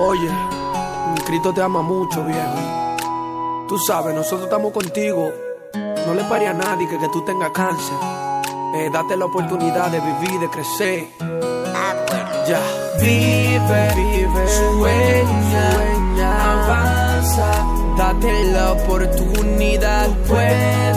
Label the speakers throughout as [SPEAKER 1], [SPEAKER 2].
[SPEAKER 1] Oye, Cristo te ama mucho, viejo. Tú sabes, nosotros estamos contigo. No le pare a nadie que, que tú tengas cáncer. Eh, date la oportunidad de vivir, de crecer. Ya. Vive, vive, sueña, sueña, avanza. Date la oportunidad, puedes,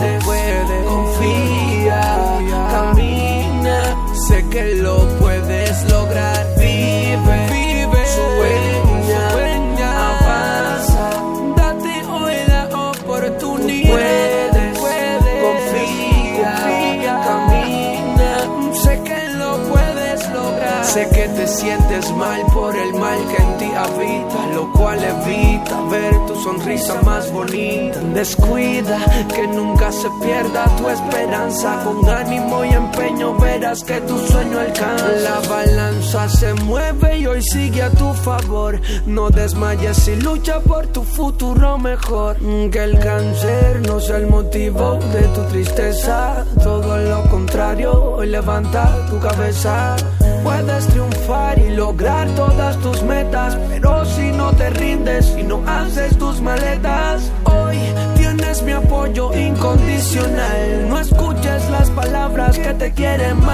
[SPEAKER 1] Sé que te sientes mal por el mal que en ti habita, lo cual evita ver tu sonrisa más bonita. Descuida que nunca se pierda tu esperanza. Con ánimo y empeño que tu sueño alcanza. La balanza se mueve y hoy sigue a tu favor. No desmayes y lucha por tu futuro mejor. Que el cáncer no sea el motivo de tu tristeza. Todo lo contrario, hoy levanta tu cabeza. Puedes triunfar y lograr todas tus metas, pero si no te rindes y no haces tus maletas, hoy tienes mi apoyo incondicional. No escuches las palabras que te quieren.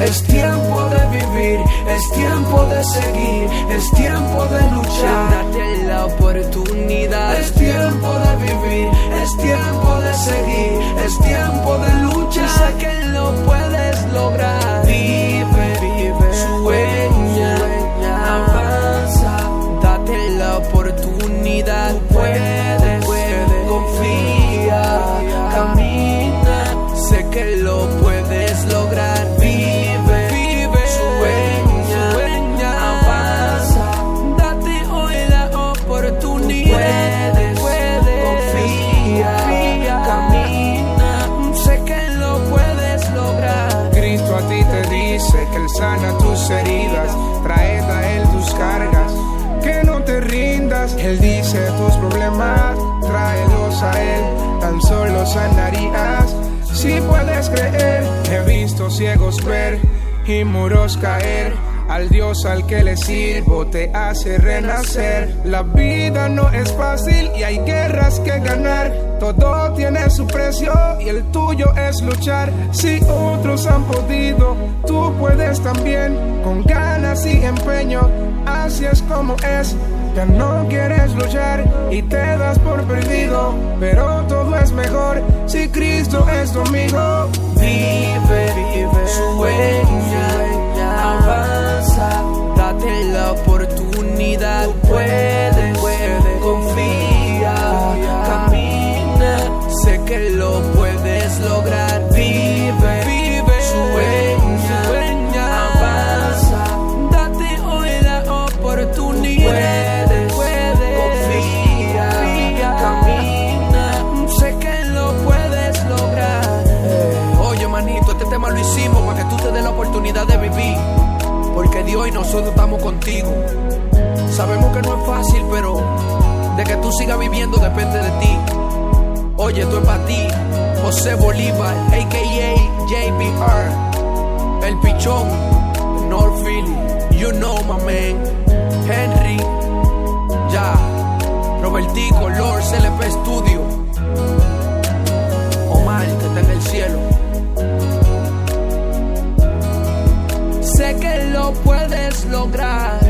[SPEAKER 1] Es tiempo de vivir, es tiempo de seguir, es tiempo de luchar.
[SPEAKER 2] Él dice tus problemas, tráelos a Él, tan solo sanarías. Si puedes creer, he visto ciegos ver y muros caer. Al Dios al que le sirvo te hace renacer. La vida no es fácil y hay guerras que ganar. Todo tiene su precio y el tuyo es luchar. Si otros han podido, tú puedes también. Con ganas y empeño, así es como es. Ya no quieres luchar y te das por perdido. Pero todo es mejor si Cristo es tu amigo.
[SPEAKER 1] Vive, vive, lo hicimos para que tú te des la oportunidad de vivir. Porque Dios y nosotros estamos contigo. Sabemos que no es fácil, pero de que tú sigas viviendo depende de ti. Oye, esto es para ti. José Bolívar, a.k.a. JBR. El Pichón, North Philly. You know, my man. Henry, ya. Robertico, Lord, CLP Studio. Lograr.